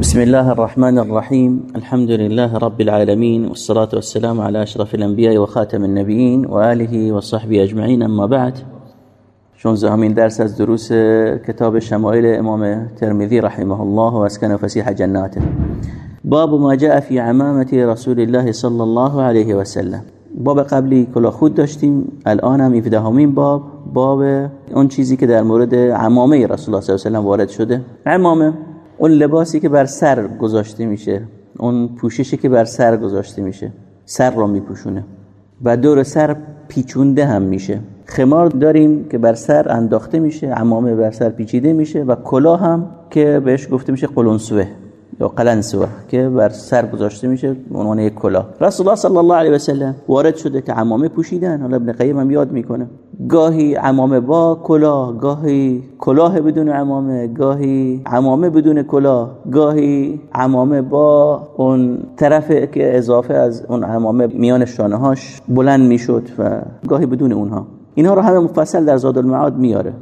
بسم الله الرحمن الرحيم الحمد لله رب العالمين والصلاة والسلام على أشرف الأنبياء وخاتم النبيين وآله وصحبه أجمعين أما بعد شونزهمين درس از دروس كتاب شمائل امام ترمذي رحمه الله واسكن فسيح جناته باب ما جاء في عمامة رسول الله صلى الله عليه وسلم باب قبلی کلا خود داشتیم الان هم 17 باب باب اون چیزی که در مورد عمامه رسول الله صلی الله علیه و وارد شده عمامه اون لباسی که بر سر گذاشته میشه اون پوششی که بر سر گذاشته میشه سر را میپوشونه. و دور سر پیچونده هم میشه. خمار داریم که بر سر انداخته میشه عمامه بر سر پیچیده میشه و کلاه هم که بهش گفته میشه قلنسوه یا قلنسوه که بر سر گذاشته میشه به عنوان یک کلاه. رسول الله صلی الله علیه و سلم وارد شده که عمامه پوشیدن. حالا ابن قیم هم یاد می‌کنه. گاهی عمامه با کلاه گاهی کلاه بدون عمامه گاهی عمامه بدون کلاه گاهی عمامه با اون طرف که اضافه از اون عمامه میان شانه هاش بلند می‌شد و گاهی بدون اونها. اینها رو همه مفصل در زاد المعاد میاره.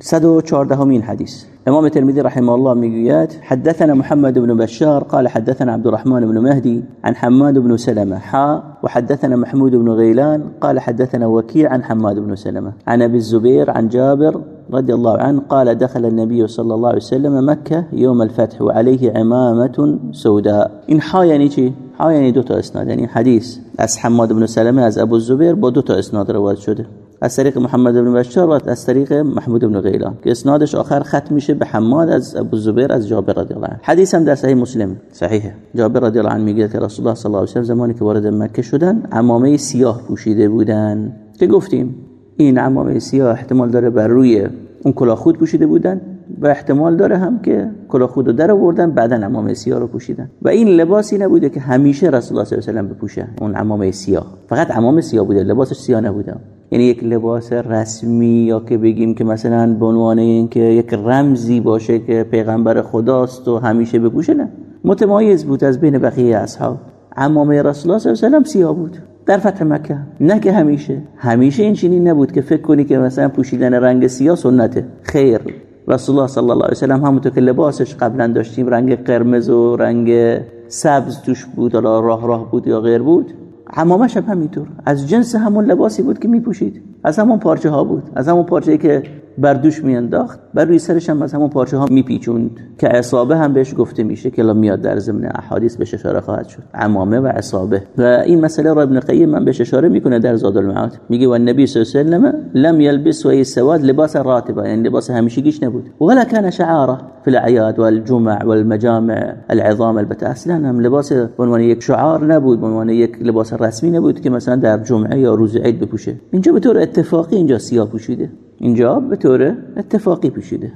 114 همین حدیث. امام ترمذي رحمه الله میگوید حدثنا محمد بن بشار قال حدثنا عبد الرحمن بن مهدي عن حماد بن سلمة. حا وحدثنا محمود بن غيلان قال حدثنا وكيع عن حماد بن سلمة. عن أبي الزبير عن جابر رضي الله عنه قال دخل النبي صلى الله عليه وسلم مكة يوم الفتح وعليه عمامة سوداء. إن حا يعني چي حا يعني دو تا اسناد يعني حديث از حماد بن سلمة از ابو الزبير با اسناد روایت شده. از طریق محمد بن بشار و از طریق محمود بن غیلان که اسنادش آخر ختم میشه به حماد از ابو زبیر از جابر رضی الله عنه. حدیث هم در صحیح مسلم صحیحه. جابر رضی الله عنه میگه که رسول الله صلی الله علیه و زمانی که وارد مکه شدن عمامه سیاه پوشیده بودن. که گفتیم این عمامه سیاه احتمال داره بر روی اون کلاه خود پوشیده بودن و احتمال داره هم که کلاه خود رو در آوردن بعدا عمامه سیاه رو پوشیدن. و این لباسی نبوده که همیشه رسول الله صلی الله علیه و بپوشه اون عمامه سیاه. فقط عمامه سیاه بوده لباسش سیاه نبوده. یعنی یک لباس رسمی یا که بگیم که مثلا به عنوان اینکه یک رمزی باشه که پیغمبر خداست و همیشه بپوشه نه. متمایز بود از بین بقیه اصحاب. عمامه رسول الله صلی الله علیه و سیاه بود. در فتح مکه. نه که همیشه. همیشه این چنین نبود که فکر کنی که مثلا پوشیدن رنگ سیاه سنته. خیر. رسول الله صلی الله علیه و هم همونطور که لباسش قبلا داشتیم رنگ قرمز و رنگ سبز توش بود حالا راه راه بود یا غیر بود. حمامش هم همینطور. از جنس همون لباسی بود که میپوشید. از همون پارچه ها بود. از همون پارچه که بر دوش میانداخت. بر روی سرش هم از همون پارچه ها میپیچوند که عصابه هم بهش گفته میشه که میاد در ضمن احادیث بهش اشاره خواهد شد. عمامه و عصابه. و این مسئله را ابن قیم من بهش اشاره می‌کنه در زاد المعاد. میگه و النبی صلی الله علیه و لم یلبس و سواد لباس راتبه یعنی لباس همیشگیش نبود. ولا كان شعاره في الاعياد والجمع والمجامع العظام البته. اصلا هم لباس به عنوان یک شعار نبود به عنوان یک لباس رسمی نبود که مثلا در جمعه یا روز عید بپوشه. اینجا به طور اتفاقی اینجا سیاه پوشیده. اینجا به طور اتفاقی پوشیده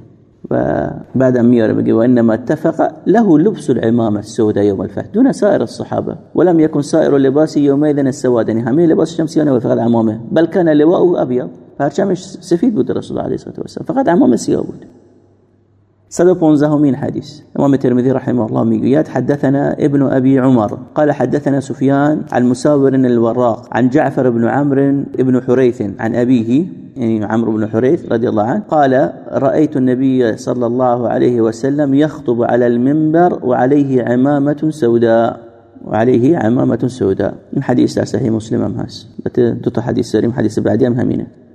و بعدم میاره بگه وانما اتفق له لبس العمامه السوداء يوم الفتح دون سائر الصحابه ولم يكن سائر اللباس يومئذ السواد يعني همه لباس شمسیانه فقط عمامه. بل كان لواء ابيض پرچمش سفید بود رسول الله علیه و فقط عمامه سیاه بود. 115 همين حديث. إمام الترمذي رحمه الله ميقيات حدثنا ابن أبي عمر قال حدثنا سفيان عن مساور الوراق عن جعفر بن عمرو بن حريث عن أبيه يعني عمرو بن حريث رضي الله عنه قال رأيت النبي صلى الله عليه وسلم يخطب على المنبر وعليه عمامة سوداء. وعليه عمامة سوداء. من حديث صحيح مسلم هم هاس حديث سريم حديث بعدي هم همينة؟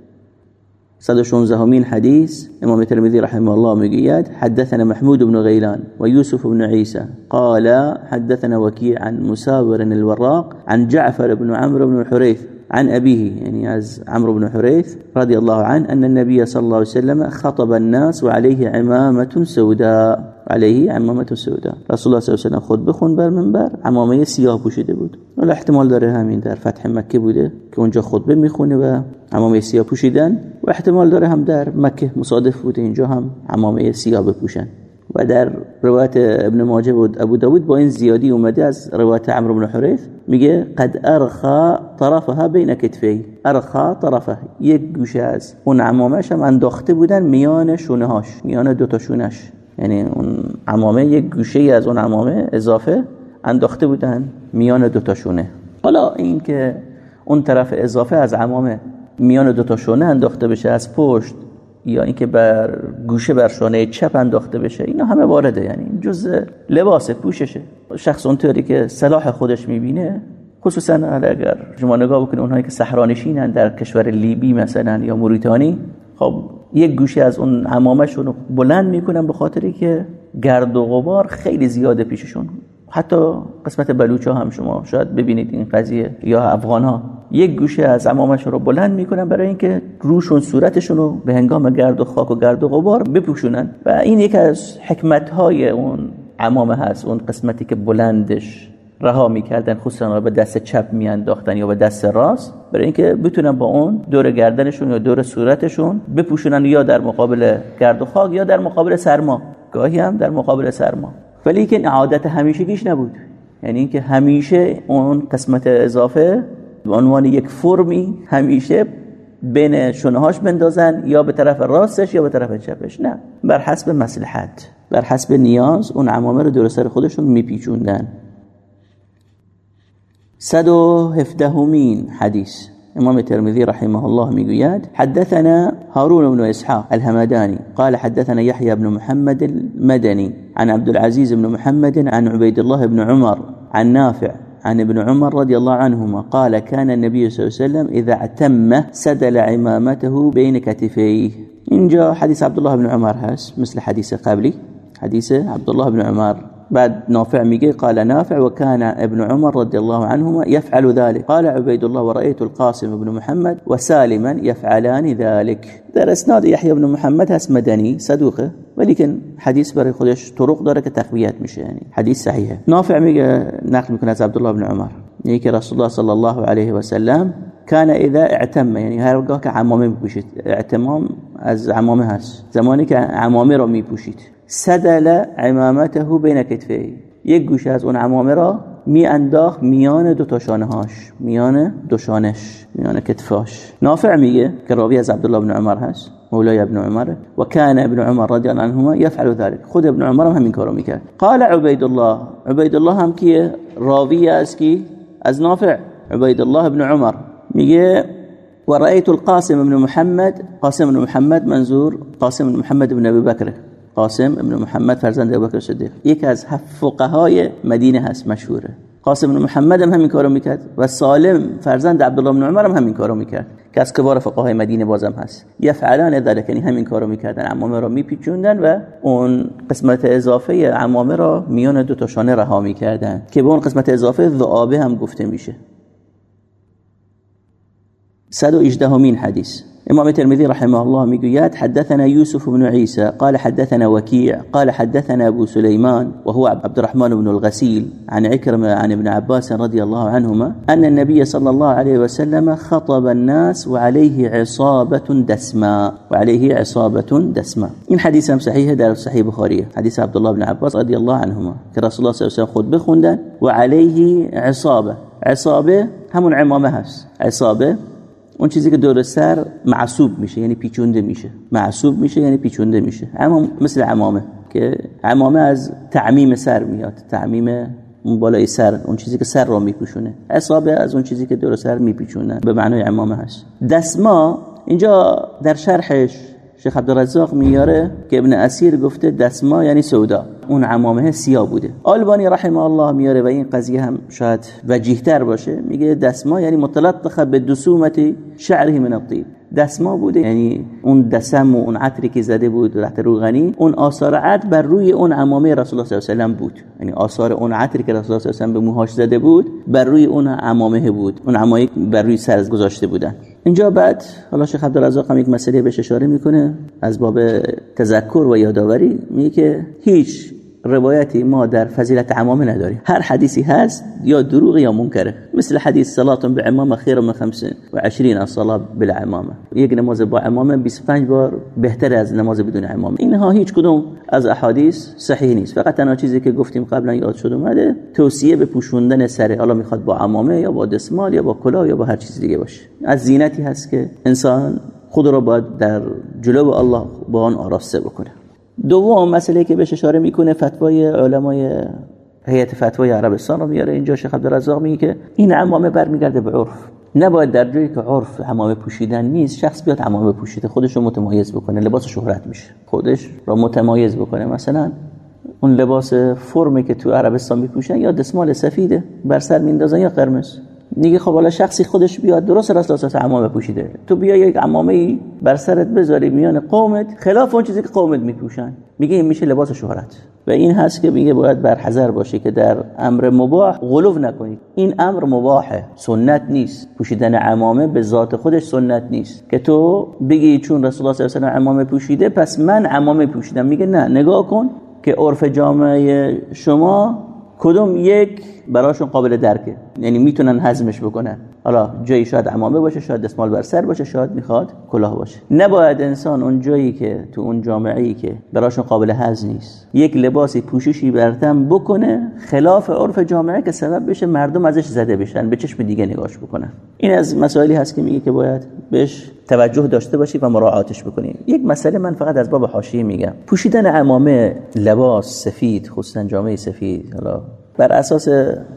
116 همين حديث امام الترمذي رحمه الله مقياد حدثنا محمود بن غيلان ويوسف بن عيسى قال حدثنا وكيع عن مساور الوراق عن جعفر بن عمرو بن الحريث عن أبيه يعني عز عمرو بن حريث رضي الله عنه أن النبي صلى الله عليه وسلم خطب الناس وعليه عمامة سوداء عليه عمامة سوداء. رسول الله صلی الله علیه و خود بخون بر منبر عمامه سیاه پوشیده بود. ولی احتمال داره همین در فتح مکه بوده که اونجا خطبه می‌خونه و عمامه سیاه پوشیدن و احتمال داره هم در مکه مصادف بوده اینجا هم عمامه سیاه بپوشن. و در روایت ابن ماجه و ابو داود با این زیادی اومده از روایت عمرو بن حریث میگه قد ارخا طرفها بین کتفی ارخا طرفه. یک گوشه از اون عمامش هم انداخته بودن میان شونه هاش میان دو تا شونش یعنی اون عمامه یک گوشه از اون عمامه اضافه انداخته بودن میان دو تا شونه. حالا این که اون طرف اضافه از عمامه میان دو تا شونه انداخته بشه از پشت یا اینکه بر گوشه بر شانه چپ انداخته بشه اینا همه وارده یعنی جز لباس پوششه. شخص اونطوری که صلاح خودش می‌بینه خصوصا اگر شما نگاه بکنید اونهایی که صحرانشینن در کشور لیبی مثلا یا موریتانی خب یک گوشه از اون عمامشون رو بلند می‌کنن به خاطری که گرد و غبار خیلی زیاده پیششون. حتی قسمت بلوچ هم شما شاید ببینید این قضیه یا افغان ها یک گوشه از امامشون رو بلند می‌کنن برای اینکه روشون صورتشون رو به هنگام گرد و خاک و گرد و غبار بپوشونن. و این یک از حکمت های اون امامه هست اون قسمتی که بلندش رها می‌کردن خصوصا به دست چپ میانداختن یا به دست راست برای اینکه بتونن با اون دور گردنشون یا دور صورتشون بپوشونن یا در مقابل گرد و خاک یا در مقابل سرما. گاهی هم در مقابل سرما. ولی که عادت همیشگیش نبود. یعنی اینکه همیشه اون قسمت اضافه به عنوان یک فرمی همیشه بین شونهاش بندازن یا به طرف راستش یا به طرف چپش. نه. بر حسب مصلحت بر حسب نیاز اون عمامه رو در سر خودشون میپیچوندن. صد و هفدهمین حدیث. امام الترمذي رحمه الله ميقياد حدثنا هارون بن إسحاق الهمداني قال حدثنا يحيى بن محمد المدني عن عبد العزيز بن محمد عن عبيد الله بن عمر عن نافع عن ابن عمر رضي الله عنهما قال كان النبي صلى الله عليه وسلم إذا اعتم سدل عمامته بين كتفيه. إن جاء حديث عبد الله بن عمر هاس مثل حديث قبلي حديث عبد الله بن عمر. بعد نافع ميقي قال نافع وكان ابن عمر رضي الله عنهما يفعل ذلك. قال عبيد الله ورأيت القاسم بن محمد وسالما يفعلان ذلك. در إسناد يحيى بن محمد هست مدني صدوقه ولكن حديث برای خودش طرق داره که تقویت میشه یعنی حدیث صحیحه. نافع میگه نقل میکنه از عبدالله بن عمر. میگه که رسول الله صلی الله علیه و سلم كان اذا اعتم یعنی هر وقت که عمامه میپوشید. اعتمام از عمامه هست. زمانی که عمامه رو میپوشید. سدل عمامته بین کتفه. یک گوشه از اون عمامه را می انداخت میان دو تا شانه هاش میان دو شانش میان کتفاش نافع میگه که راوی از عبدالله بن عمر هست مولای ابن عمر و کان ابن عمر رضی الله عنهما يفعل ذلك خود ابن عمر هم همین کارو می‌کرد. قال عبید الله عبید الله هم کیه راوی است کی از نافع. عبید الله ابن عمر میگه ورأيت القاسم بن محمد. قاسم بن محمد منظور قاسم بن محمد بن ابي بكر قاسم ابن محمد فرزند ابوبکر صدیق. یکی از فقهای مدینه هست مشهوره. قاسم بن محمد هم همین کارو می‌کرد و سالم فرزند عبدالله بن عمر هم همین کارو می‌کرد. که از کبار فقهای مدینه بازم هست. یفعلان ذلك یعنی همین کارو می‌کردن. عمامه را میپیچوندن و اون قسمت اضافه عمامه را میان دو تا شانه رها می‌کردن. که به اون قسمت اضافه ذعابه هم گفته میشه. 118 همین حدیث. إمام الترمذي رحمه الله ميقيات حدثنا يوسف بن عيسى قال حدثنا وكيع قال حدثنا أبو سليمان وهو عبد الرحمن بن الغسيل عن عكرمة عن ابن عباس رضي الله عنهما أن النبي صلى الله عليه وسلم خطب الناس وعليه عصابة دسماء وعليه عصابة دسماء إن حديث صحيح دار صحيح بخاري. حديث عبد الله بن عباس رضي الله عنهما. كرسول الله صلى الله عليه وسلم خطبه خوندن وعليه عصابة. عصابة همون عمامة هست. عصابة اون چیزی که دور سر معصوب میشه یعنی پیچونده میشه. معصوب میشه یعنی پیچونده میشه. اما مثل عمامه که عمامه از تعمیم سر میاد. تعمیم اون بالای سر اون چیزی که سر را میپوشونه. اصابه از اون چیزی که دور سر میپیچونه. به معنای عمامه هست. دسما اینجا در شرحش شیخ عبدالرزاق میاره که ابن اسیر گفته دسما یعنی سودا. اون عمامه سیاه بوده. آلبانی رحمه الله میاره و این قضیه هم شاید وجیهتر باشه. میگه دسما یعنی متلطخه به دسومت شعره من الطیب. دسما بوده. یعنی اون دسم و اون عطری که زده بود رحت روغنی اون آثار عطر بر روی اون عمامه رسول الله صلی الله علیه و بود. یعنی آثار اون عطری که رسول الله صلی الله علیه و به موهاش زده بود بر روی اون عمامه بود. اون عمایق بر روی سر گذاشته بودن. اینجا بعد حالا شیخ عبدالرزاق هم یک مسئله بهش اشاره می‌کنه. از باب تذکر و یادآوری میگه که هیچ روایتی ما در فضیلت عمامه نداریم. هر حدیثی هست یا دروغ یا منکره. مثل حدیث صلات به عمامه خیر من 25 صلاه بلا عمامه. یک نماز با عمامه 25 بار بهتر از نماز بدون عمامه. اینها هیچ کدوم از احادیث صحیح نیست. فقط تنها چیزی که گفتیم قبلا یاد شد اومده توصیه به پوشوندن سر حالا می‌خواد با عمامه یا با دسمال یا با کلاه یا با هر چیز دیگه باشه. از زینتی هست که انسان خود را باید در جلو الله با آن آراسته بکنه. دوم مسئله که بهش اشاره می‌کنه فتوای علمای هیئت فتوای عربستان رو میاره اینجا. شیخ عبدالرزاق میگه که این عمامه برمیگرده به عرف. نباید در جایی که عرف عمامه پوشیدن نیست شخص بیاد عمامه پوشیده خودش رو متمایز بکنه لباس شهرت میشه. خودش رو متمایز بکنه. مثلا اون لباس فرمی که تو عربستان میپوشن یا دسمال سفیده بر سر میندازن یا قرمز. میگه خب حالا شخصی خودش بیاد درست راست عمامه پوشیده تو بیا یک عمامه بر سرت بذاری میان قومت خلاف اون چیزی که قومت میپوشن. میگه این میشه لباس شهرت. و این هست که میگه باید بر حذر باشی که در امر مباح غلو نکنید این امر مباحه سنت نیست. پوشیدن عمامه به ذات خودش سنت نیست. که تو بگی چون رسول الله صلی الله عمامه پوشیده پس من عمامه پوشیدم. میگه نه نگاه کن که عرف جامعه شما کدوم یک براشون قابل درکه. یعنی می‌تونن هضمش بکنن. حالا جایی شاید عمامه باشه شاید دستمال بر سر باشه شاید می‌خواد کلاه باشه. نباید انسان اون جایی که تو اون جامعه ای که براشون قابل هضم نیست یک لباسی پوششی برتم بکنه خلاف عرف جامعه که سبب بشه مردم ازش زده بشن به چشم دیگه نگاش بکنن. این از مسائلی هست که میگه که باید بهش توجه داشته باشی و مراعاتش بکنی. یک مسئله من فقط از باب حاشیه میگم. پوشیدن عمامه لباس سفید خصوصا جامعه سفید حالا بر اساس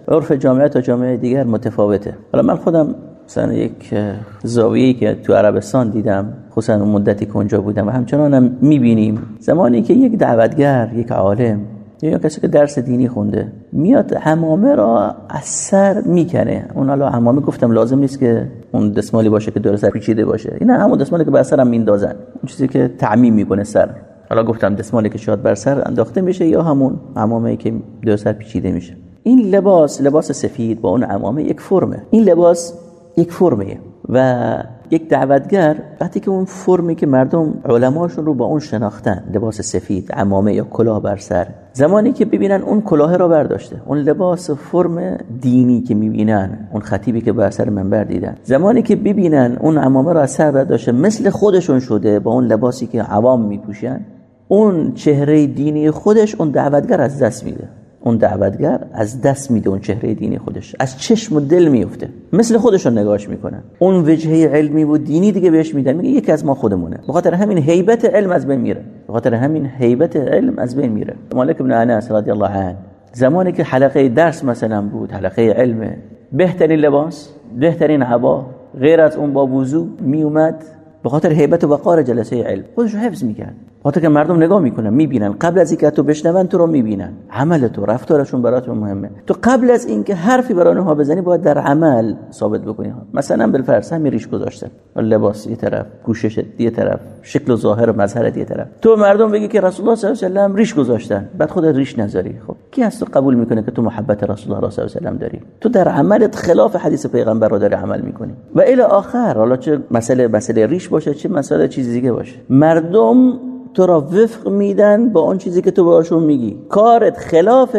عرف جامعه تا جامعه دیگر متفاوته. حالا من خودم مثلا یک زاویه‌ای که تو عربستان دیدم خصوصا اون مدتی که اونجا بودم و همچنان هم می‌بینیم زمانی که یک دعوتگر یک عالم یا کسی که درس دینی خونده میاد حمامه را از سر می‌کنه. اون حالا حمامه گفتم لازم نیست که اون دستمالی باشه که دور سر پیچیده باشه. این همون دستمالی که بر سرم میندازن اون چیزی که تعمیم می‌کنه سر. حالا گفتم دستمالی که شاید بر سر انداخته میشه یا همون عمامه که دو سر پیچیده میشه؟ این لباس لباس سفید با اون عمامه یک فرمه. این لباس یک فرمه. و یک دعوتگر وقتی که اون فرمی که مردم علماشون رو با اون شناختن لباس سفید عمامه یا کلاه بر سر زمانی که ببینن اون کلاه را برداشته اون لباس فرم دینی که می‌بینن اون خطیبی که بر سر منبر دیدن زمانی که ببینن اون عمامه را سر برداشته مثل خودشون شده با اون لباسی که عوام میپوشن اون چهره دینی خودش اون دعوتگر از دست میده. اون دعوتگر از دست میده اون چهره دینی خودش. از چشم و دل میفته. مثل خودشون نگاهش می‌کنن اون وجهه علمی و دینی دیگه بهش میدن. میگه یکی از ما خودمونه. بخاطر همین هیبت علم از بین میره. بخاطر همین هیبت علم از بین میره. مالک ابن انس رضی الله عنه. زمانی که حلقه درس مثلا بود حلقه علم بهترین لباس بهترین عبا غیر از اون با وضو میومد. به خاطر هیبت و وقار جلسه علم. خودش حفظ می‌کرد. خاطر که مردم نگاه می‌کنن می‌بینن. قبل از اینکه تو بشنون تو رو می‌بینن. عمل تو رفتارشون براتون مهمه. تو قبل از اینکه حرفی برای اونها بزنی باید در عمل ثابت بکنی. مثلا بالفرض همین ریش گذاشتن لباس یه طرف پوشش یه طرف شکل و ظاهر و مظهر یه طرف. تو مردم بگی که رسول الله صلی الله علیه و آله ریش گذاشتن. بعد خودت ریش نذاری. خب کی هست تو قبول می‌کنه که تو محبت رسول الله صلی الله علیه و داری؟ تو در عملت خلاف حدیث پیغمبر رو داری عمل می‌کنی. و الی آخر حالا چه مسئله مسئله ریش باشه چه مسئله چیزی دیگه باشه. مردم تو را وفق میدن با اون چیزی که تو باشون میگی. کارت خلاف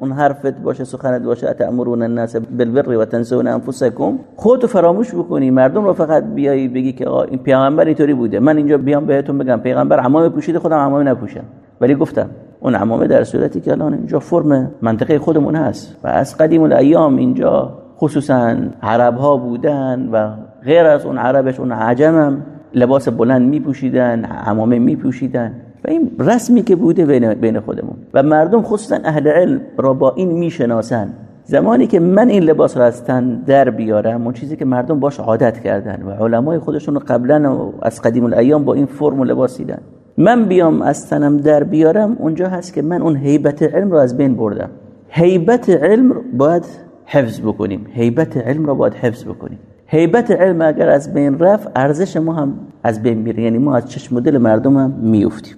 اون حرفت باشه سخنت باشه. اتامرون الناس بالبر و تنسون انفسکم. خودتو فراموش بکنی. مردم رو فقط بیایی بگی که آقا این پیغمبر اینطوری بوده. من اینجا بیام بهتون بگم. پیغمبر عمامه پوشیده خودم عمامه نپوشم. ولی گفتم اون عمامه در صورتی که الان اینجا فرم منطقه خودمون هست. و از قدیم الایام اینجا خصوصا عرب ها بودن و غیر از اون عربش اون عجمم لباس بلند میپوشیدن عمامه میپوشیدن. و این رسمی که بوده بین, خودمون. و مردم خصوصا اهل علم را با این می‌شناسن. زمانی که من این لباس را از تن در بیارم اون چیزی که مردم باش عادت کردن و علمای خودشون قبلا از قدیم الایام با این فرم و لباس دیدن. من بیام از تنم در بیارم اونجا هست که من اون هیبت علم رو از بین بردم. هیبت علم باید حفظ بکنیم. هیبت علم رو باید حفظ بکنیم. هیبت علم اگر از بین رفت ارزش ما هم از بین میره. یعنی ما از چشم دل مردم هم میفتیم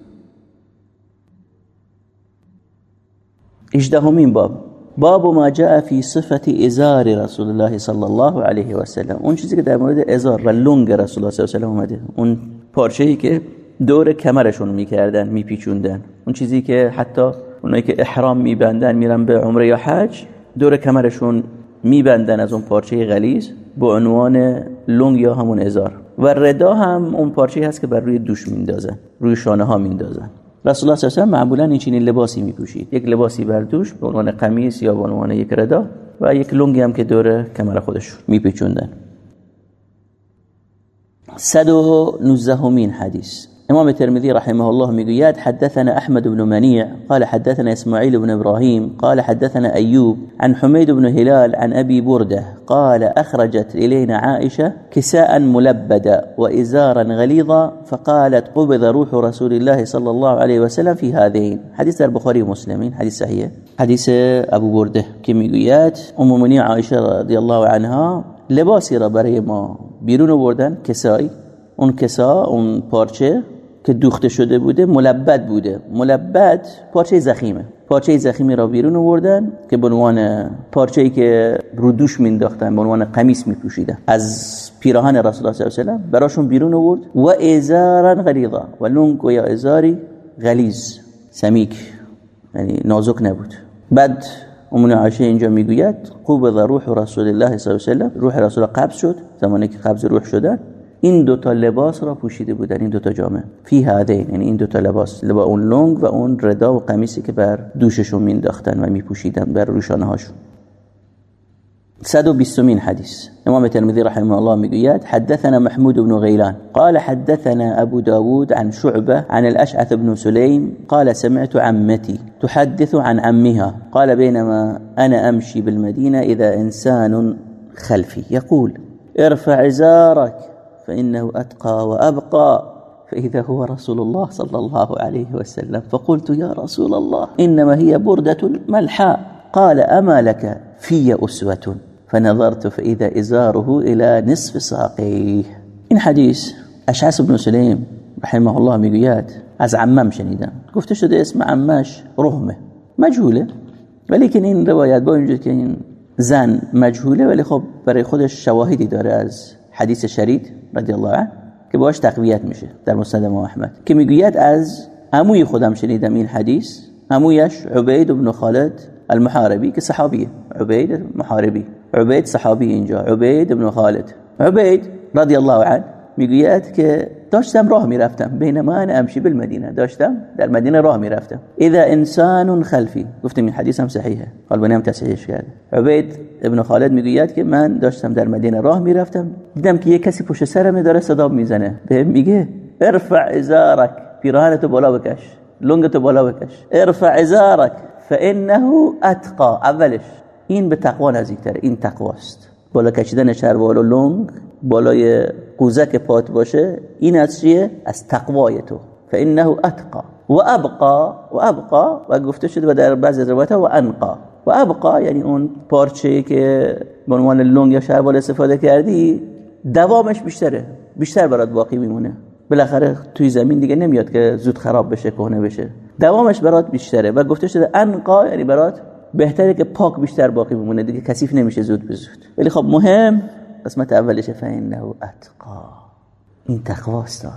اجدهمین باب. باب ما جاء فی صفت ازار رسول الله صلی الله علیه و سلم. اون چیزی که در مورد ازار و لنگ رسول الله صلی الله علیه و اومده. اون پارچه ای که دور کمرشون می‌کردن میپیچوندن. اون چیزی که حتی اونایی که احرام میبندن میرن به عمره یا حج دور کمرشون میبندن از اون پارچه غلیظ. به عنوان لنگ یا همون ازار. و ردا هم اون پارچه هست که بر روی دوش میندازن روی شانه ها میندازن رسول الله صلی الله علیه و معمولا این چنین لباسی میپوشید. یک لباسی بر دوش به عنوان قمیص یا به عنوان یک ردا و یک لنگی هم که دور کمر خودش میپیچوندن. 119 همین حدیث. إمام ترمذي رحمه الله میگوید حدثنا أحمد بن منيع قال حدثنا إسماعيل بن إبراهيم قال حدثنا أيوب عن حميد بن هلال عن أبي بردة قال أخرجت إلينا عائشة كساء ملبدا وإزارا غليظا فقالت قبض روح رسول الله صلى الله عليه وسلم في هذين. حديث البخاري ومسلمين حديث صحيح. حديث أبو بردة که میگوید أم عائشة رضي الله عنها لباسی را برای ما بیرون آوردن کسایی اون کسا اون پارچه که دوخته شده بوده ملبد بوده. ملبد پارچه زخیمه. پارچه زخیمی را بیرون آوردن که به عنوان پارچه‌ای که رو دوش مینداختن به عنوان قمیص میپوشیدن. از پیراهن رسول الله صلی الله علیه و براشون بیرون آورد. و ازارا غلیظا. و لونگ و یا ازاری غلیظ. سمیک یعنی نازک نبود. بعد امون عایشه اینجا می‌گوید قبض روح رسول الله صلی الله علیه و روح رسول قبض شد زمانی که قبض روح شدن. این دوتا لباس را پوشیده بودن این دوتا جامعه. فی هذین یعنی این دوتا لباس لبا اون لونگ و اون ردا و قمیسی که بر دوششون مینداختن و میپوشیدن بر روشانه هاشون 120 حديث امام الترمذي رحمه الله می‌گوید حدثنا محمود بن غيلان قال حدثنا ابو داود عن شعبة عن الاشعث بن سليم قال سمعت عمتي تحدث عن عمها قال بينما انا امشي بالمدينة اذا انسان خلفي يقول ارفع ازارك فإنه أتقى وأبقى فإذا هو رسول الله صلى الله عليه وسلم. فقلت يا رسول الله إنما هي بردة ملحاء قال أما لك؟ في أسوة. فنظرت فإذا إزاره إلى نصف ساقيه. إن حديث أشعث بن سليم رحمه الله میگوید از عمم شنیدم گفته شده اسم عمش رحمه مجهولة. ولكن با اینجا که این زن مجهولة ولی خب برای خودش شواهدی داره از حدیث شرید رضی الله عنه که باش تقویت میشه در مسند امام احمد. که می‌گوید از عموی خودم شنیدم این حدیث عمویش عبید بن خالد المحاربی که صحابیه. عبید محاربی. عبید صحابی اینجا. عبید بن خالد. عبید رضی الله عنه می‌گوید که داشتم راه می‌رفتم. بینما انا امشی بالمدینه. داشتم در مدینه راه می‌رفتم. اذا انسان خلفی. گفتم این حدیث هم صحیحه. قلبانی هم تصحیحش کرده. عبید ابن خالد می‌گوید که من داشتم در مدینه راه می‌رفتم. دیدم که یه کسی پشت سرم داره صدا می‌زنه. به میگه ارفع ازارک. پیراهنتو بالا بکش. لنگتو بالا بکش. ارفع ازارک. فانه اتقا. اولش. این به تقوا نزدیکتره. این تقواست. بالا کشیدن شلوار و لنگ بالای قوزک پات باشه این از چیه؟ از تقوای تو. فانه اتقا و ابقا و ابقا و گفته شده و در بعضی روایت و انقا و ابقا یعنی اون پارچه که به عنوان لنگ یا شلوار استفاده کردی دوامش بیشتره. بیشتر برات باقی میمونه. بالاخره توی زمین دیگه نمیاد که زود خراب بشه کهنه بشه. دوامش برات بیشتره. و گفته شده انقا یعنی برات بهتره که پاک بیشتر باقی بمونه دیگه کثیف نمیشه زود به زود. ولی خب مهم قسمت اولش فانه اتقا این تقواست.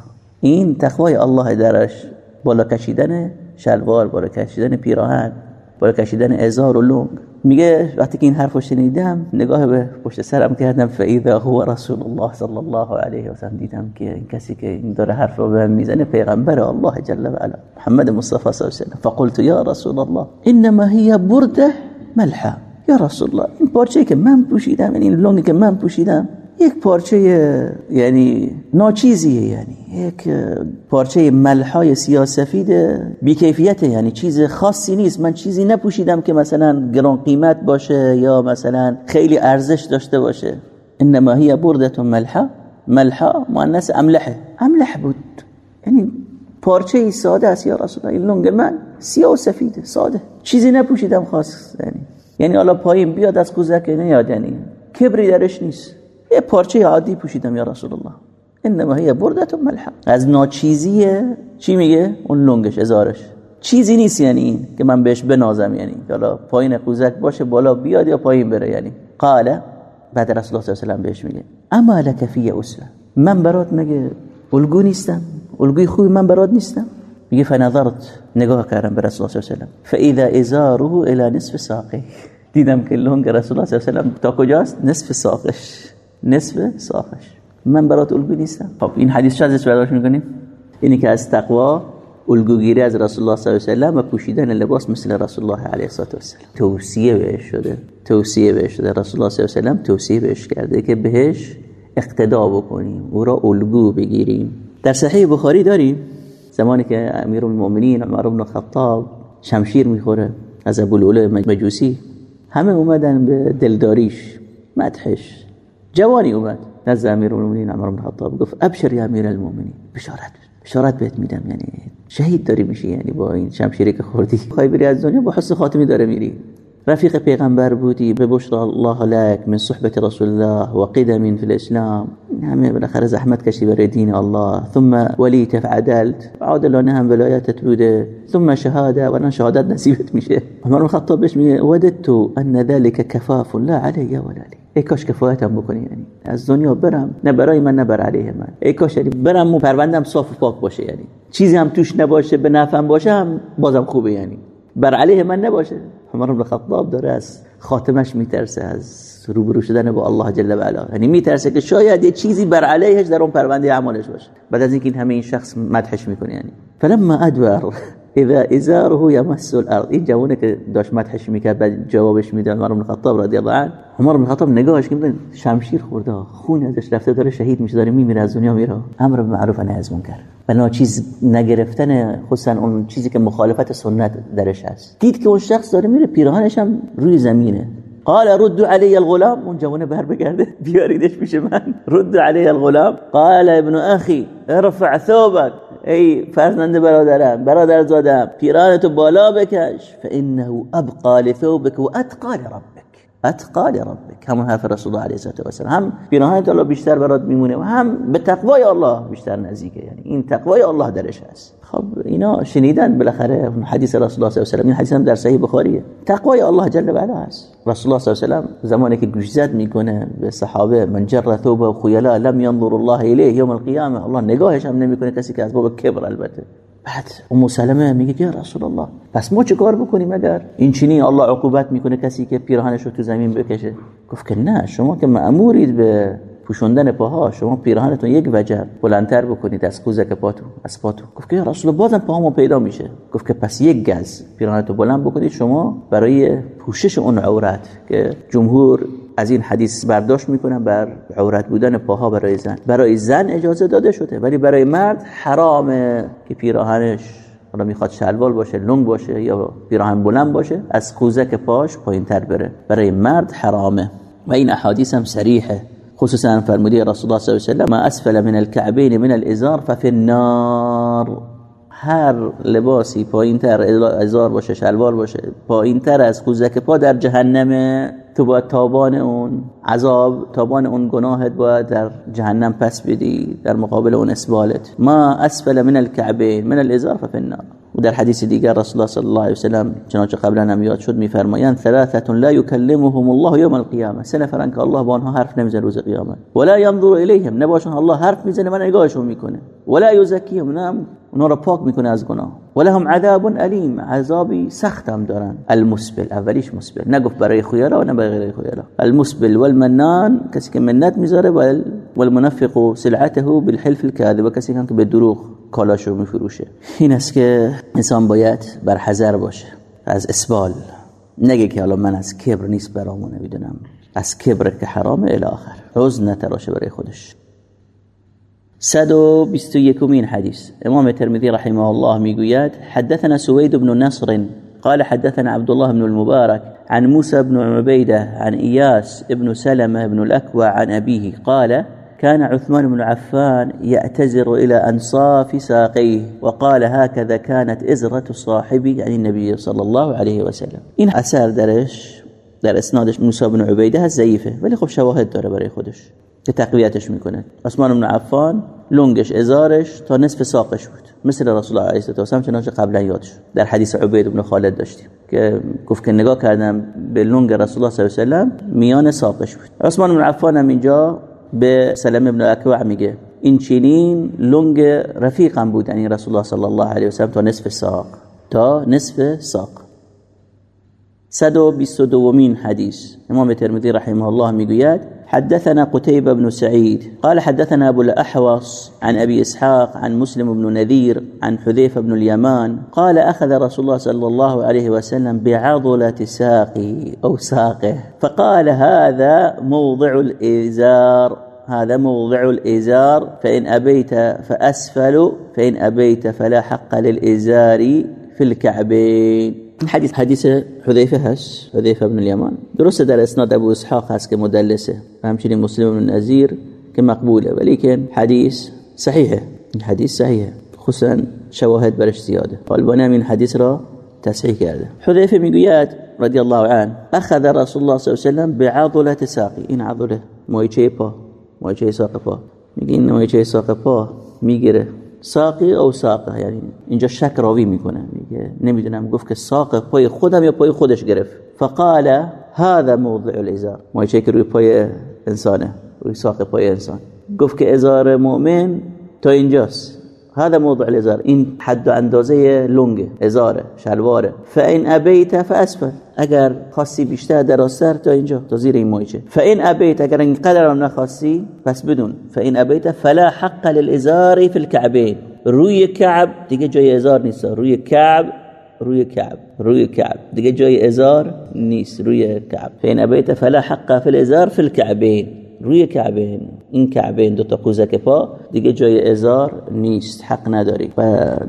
این تقوای الله درش بالا کشیدن شلوار بالا کشیدن پیراهن بالا کشیدن ازار و لنگ. میگه وقتی که این حرفو شنیدم نگاه به پشت سرم کردم فاذا هو رسول الله صلی الله علیه و سلم دیدم که این کسی که این داره حرف رو به می‌زنه پیغمبر الله جل و علا محمد مصطفی صلی الله علیه و فقلت یا رسول الله انما هي برده ملحه یا رسول الله این پارچه که من پوشیدم یعنی این لونگی که من پوشیدم یک پارچه یعنی ناچیزیه یعنی یک پارچه ملحای سیاسفید بیکیفیت یعنی چیز خاصی نیست. من چیزی نپوشیدم که مثلا گران قیمت باشه یا مثلا خیلی ارزش داشته باشه. انما هی بردت ملحا ملحا مؤنث املحه. املح بود. یعنی پارچه ساده است یا رسول الله. لنگ من سیاه ساده. چیزی نپوشیدم خاص یعنی. یعنی حالا پایین بیاد از کوزک نیاد یعنی. کبری درش نیست. یه پارچه عادی پوشیدم یا رسول الله انما هي بردت ملحق. از ناچیزیه چی میگه؟ اون لنگش ازارش. چیزی نیست یعنی این که من بهش بنازم یعنی. حالا پایین قوزک باشه بالا بیاد یا پایین بره یعنی. قال بعد رسول الله صلی الله علیه و بهش میگه اما لك فی اسوه من برات مگه الگو نیستم؟ الگوی خوبی من برات نیستم؟ میگه فنظرت. نگاه کردم به رسول الله صلی الله علیه و فاذا ازاره الى نصف ساقه دیدم که لنگ رسول الله صلی الله علیه و تا کجاست؟ نصف ساقش. نصف ساقش من برات الگو نیستم. خب این حدیث چه ازش برداشت می‌کنیم؟ اینی که از تقوا الگوگیری از رسول الله صلی الله علیه و سلم و پوشیدن لباس مثل رسول الله علیه و سلم توصیه بهش شده. توصیه بهش شده. رسول الله صلی الله علیه و سلم توصیه بهش کرده که بهش اقتدا بکنیم. او را الگو بگیریم. در صحیح بخاری داریم زمانی که امیر المؤمنین عمر بن الخطاب شمشیر می‌خوره از ابو مجوسی. همه اومدن به دلداریش مدحش. جوانی اومد. نزد امیر المؤمنین عمر بن الخطاب گفت ابشر یا امیر المؤمنین بشارت بشارت بهت میدم یعنی شهید داری میشی یعنی با این شمشیری که خوردی. خواهی بری از دنیا با حس خاتمی داره میری. رفيق پیغمبر بودی به بشرى الله لك من صحبة رسول الله وقدم في الإسلام همه بالاخره زحمت کشی برای دین الله. ثم ولیت فعدلت عادلانه هم ولایتت بوده. ثم شهاده و شهادت نصیبت میشه. عمر خطاب بهش میگه وددت ان ذلك کفاف لا علی ولا لی. ای کاش کفایتم بکنی یعنی. از دنیا برم نه برای من نه بر علیه من. ای کاش یعنی برم و پروندم صاف و پاک باشه یعنی. چیزی هم توش نباشه به نفعم باشه هم بازم خوبه یعنی. بر علیه من نباشه. عمر بن خطاب داره از خاتمش میترسه از روبرو شدن با الله جل و علا. یعنی میترسه که شاید یه چیزی بر علیهش در اون پرونده اعمالش باشه. بعد از اینکه این همه این شخص مدحش می‌کنه یعنی فلما ادبر اذا ازاره يمس الارض. این جوونه که داشت مدحش می‌کرد بعد جوابش می‌داد عمر بن خطاب رضی الله عنه. عمر بن خطاب نگاهش که شمشیر خورده خون ازش رفته داره شهید میشه داره میمیره از دنیا میره. امر به معروف نهی از منکر. بنا چیز نگرفتن خصوصا اون چیزی که مخالفت سنت درش هست. دید که اون شخص داره میره پیراهنش هم روی زمینه. قال رد علی الغلام. اون جوانه بر بگرده بیاریدش پیش من. رد علی الغلام. قال ابن اخی ارفع ثوبك. ای فرزند برادرم برادر زادم پیرانتو بالا بکش. فانه ابقى لثوبك واتقى لربك. اتقا لربك همون حرف رسول الله علیه و سلم هم پیراهن الله بیشتر برات میمونه و هم به تقوای الله بیشتر نزدیکه. یعنی این تقوای الله درش هست. خب اینا شنیدن بالاخره حدیث رسول الله صلی الله علیه و این حدیث هم در صحیح بخاریه. تقوای الله جل و علا هست. رسول الله صلی الله علیه و زمانی که گوشزد می‌کنه به صحابه من جر ثوبه خیلا لم ينظر الله الیه یوم القیامه. الله نگاهش هم نمی‌کنه کسی که از باب کبر البته. بعد ام سلمه میگه یا رسول الله پس ما چه کار بکنیم اگر؟ این چینی الله عقوبت می‌کنه کسی که پیراهنش رو تو زمین بکشه؟ گفت که نه شما که مأمورید به پوشوندن پاها شما پیراهنتون یک وجه بلندتر بکنید از که پاتون از پاتون گفت که رسول بازم پاهامو پیدا میشه. گفت که پس یک گز پیراهنتو بلند بکنید. شما برای پوشش اون عورت که جمهور از این حدیث برداشت می‌کنن بر عورت بودن پاها برای زن. برای زن اجازه داده شده ولی برای مرد حرامه که پیراهنش حالا می‌خواد شلوال باشه لنگ باشه یا پیراهن بلند باشه از خوزک پاش پایین تر بره. برای مرد حرامه. و این احادیث هم سریحه خصوصا فرموده رسول الله صلی الله علیه و ما اسفل من الكعبین من الازار ففي النار. هر لباسی پایین تر ازار باشه شلوار باشه پایین تر از خوزک پا در جهنمه تو باید تابان اون عذاب تابان اون گناهت باید در جهنم پس بدی در مقابل اون اسبالت ما اسفل من الكعبین من الازار ففي النار. و در حدیث دیگر رسول الله صلی الله علیه و سلم چنانچه قبلا هم یاد شد میفرمایند ثلاثه لا يكلمهم الله يوم القيامه سه که الله با آنها حرف نمی‌زنه روز قیامت. ولا ينظر اليهم نباشون الله حرف می‌زنه و نگاهشون می‌کنه. ولا يزكيهم. نه رو پاک می‌کنه از گناه. ولهم عذاب علیم عذابی سخت هم دارن. المسبل. اولیش مسبل. نگفت برای خیالا و نه برای غیر خیالا المسبل والمنان. کسی که منت می‌ذاره والمنفق سلعته بالحلف الكاذب کسی که به دروغ کالاشو میفروشه. این است که انسان باید بر باشه از اسبال. نگه که حالا من از کبر نیست برامونه میدونم از کبر که حرامه الی آخر. حزن نتراشه برای خودش. 121 مين حديث امام الترمذي رحمه الله میگوید حدثنا سويد بن نصر قال حدثنا عبد الله بن المبارك عن موسى بن عبيدة عن إياس بن سلمة بن الأكوى عن أبيه قال كان عثمان بن عفان يعتزر إلى أنصاف ساقيه وقال هكذا كانت إزرة صاحبي يعني النبي صلى الله عليه وسلم. إن أسار درش در اسنادش موسى بن عبيدة هست ولی خب شواهد داره برای خودش. تقویتش میکنه. عثمان بن عفان لونگش ازارش تا نصف ساقش بود. مثل رسول الله علیه و چنانچه قبلا یاد شد در حدیث عبید بن خالد داشتیم. که گفت که نگاه کردم به لونگ رسول الله صلی الله علیه و میان ساقش بود. عثمان بن عفان هم اینجا به سلم ابن اکوع میگه. این چنین لونگ رفیقم بود یعنی رسول الله صلی الله علیه و تا نصف ساق. تا نصف ساق. 122 حدیث. امام ترمذی رحمه الله می‌گوید حدثنا قتيبة بن سعيد قال حدثنا أبو الأحوص عن أبي إسحاق عن مسلم بن نذير عن حذيفة بن اليمان قال أخذ رسول الله صلى الله عليه وسلم بعضلة ساقه أو ساقه فقال هذا موضع الإزار هذا موضع الإزار فإن أبيت فأسفل فإن أبيت فلا حق للإزار في الكعبين. حديث حديث حذيفه هش حذيفه بن اليمان. درست در اسناد ابو اسحاق هست که مدلسه. و همچنین مسلم بن نزیر که مقبوله ولیکن حدیث صحیحه. حدیث صحیحه. خصوصا شواهد برش زیاده. البانی این حدیث را تصحیح کرده. حذیفه می‌گوید رضی الله عنه اخذ رسول الله صلی الله علیه و بعضله ساقی. این عضله مایچه پا مایچه ساق پا. میگه این مایچه ساق پا می‌گیره. ساقی او ساقه یعنی اینجا شک راوی می‌کنه میگه نمی‌دونم گفت که ساق پای خودم یا پای خودش گرفت. فقال هذا موضع الازار مایچه که روی پای انسانه روی ساق پای انسان. گفت که ازار مؤمن تا اینجاست. هذا موضع الإزار. این حد و اندازه لنگ ازاره شلواره. فإن ابیت فأسفل. اگر خاصی بیشتر درازتر تا اینجا. تا زیر این مایچه. فإن ابیت اگر اینقدر هم نخواستی پس بدون. فإن ابیت فلا حق للإزار في الكعبين. روی کعب دیگه جای ازار نیست. روی کعب روی کعب روی کعب. دیگه جای ازار نیست. روی کعب. فإن ابیت فلا حق في الإزار في الكعبين. روی کعبه این کعبه دو تا قوزک پا دیگه جای ازار نیست حق نداری. و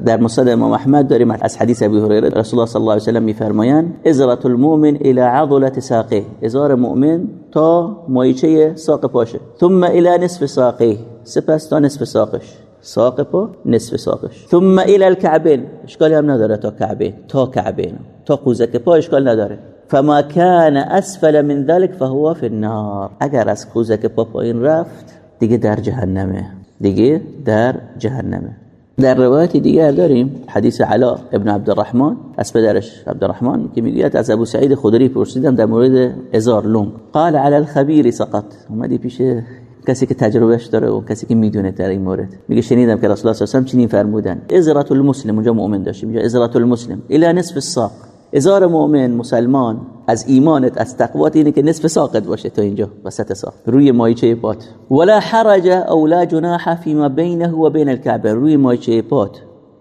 در مسند امام احمد داریم از حدیث ابی هریره رسول الله صلی الله علیه و سلم میفرمایند ازرت المؤمن الى عضله ساقه ازار مؤمن تا مایچه ساق پاشه ثم الى نصف ساقه سپس تا نصف ساقش. ساق پا نصف ساقش. ثم الى الكعبين اشکالی هم نداره تا کعبه تا کعبه. تا قوزک پا اشکال نداره. فما كان اسفل من ذلك فهو في النار. اگر از کوزک پا پایین رفت دیگه در جهنمه. دیگه در جهنمه. در روایت دیگر داریم حدیث علا ابن عبدالرحمن. از پدرش عبدالرحمن که می‌گوید از ابو سعید خدری پرسیدم در مورد ازار لونگ قال على الخبیر سقط. اومدی پیش کسی که تجربهش داره و کسی که می‌دونه در این مورد. میگه شنیدم که رسول الله صلی الله علیه و چنین فرمودن. ازرات المسلم. اونجا مؤمن داشت. میگه ازرات المسلم. الى نصف الساق. ازار مؤمن مسلمان از ایمانت از تقوات اینه که نصف ساقت باشه تا اینجا وسط ساق. روی مایچه پات. ولا حرج او لا جناح فيما بينه و بین الكعبه روی مایچه پات.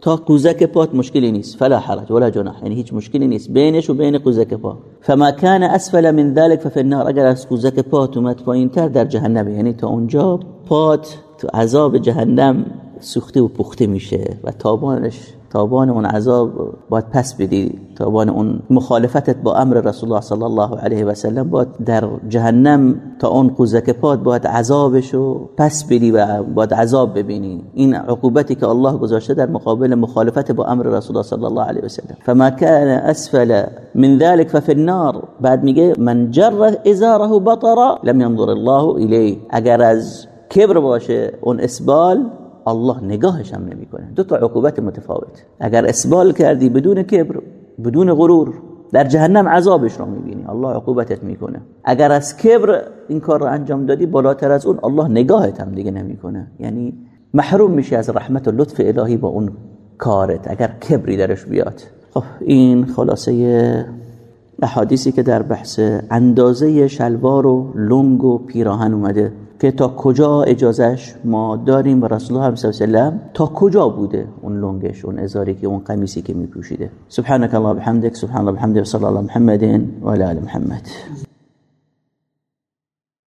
تا قوزک پات مشکلی نیست. فلا حرج ولا جناح. یعنی هیچ مشکلی نیست. بینش و بین قوزک پا. فما كان اسفل من ذلك ففي النار. اگر از قوزک پات اومد پایینتر در جهنم. یعنی تا اونجا پات تو عذاب جهنم سوخته و پخته میشه و تابانش تابان اون عذاب باید پس بدی. تابان اون مخالفتت با امر رسول الله صلی الله علیه و سلم باید در جهنم تا اون قوزک پاد باید عذابشو پس بدی و باید عذاب ببینی. این عقوبتی که الله گذاشته در مقابل مخالفت با امر رسول الله صلی الله علیه و سلم. فما كان اسفل من ذلك ففي النار. بعد میگه من جر ازاره بطر لم ينظر الله الیه. اگر از کبر باشه اون اسبال الله نگاهش هم نمی‌کنه. دو تا عقوبت متفاوت. اگر اسبال کردی بدون کبر بدون غرور در جهنم عذابش رو می‌بینی. الله عقوبتت می‌کنه. اگر از کبر این کار رو انجام دادی بالاتر از اون الله نگاهت هم دیگه نمی‌کنه. یعنی محروم میشی از رحمت و لطف الهی با اون کارت. اگر کبری درش بیاد. خب این خلاصه احادیثی که در بحث اندازه شلوار و لنگ و پیراهن اومده. که تا کجا اجازهش ما داریم و رسول الله صلی الله علیه تا کجا بوده اون لنگش اون ازاری که اون قمیسی که میپوشیده. سبحانك الله بحمدك سبحان الله بحمده صلی الله محمد و علی محمد.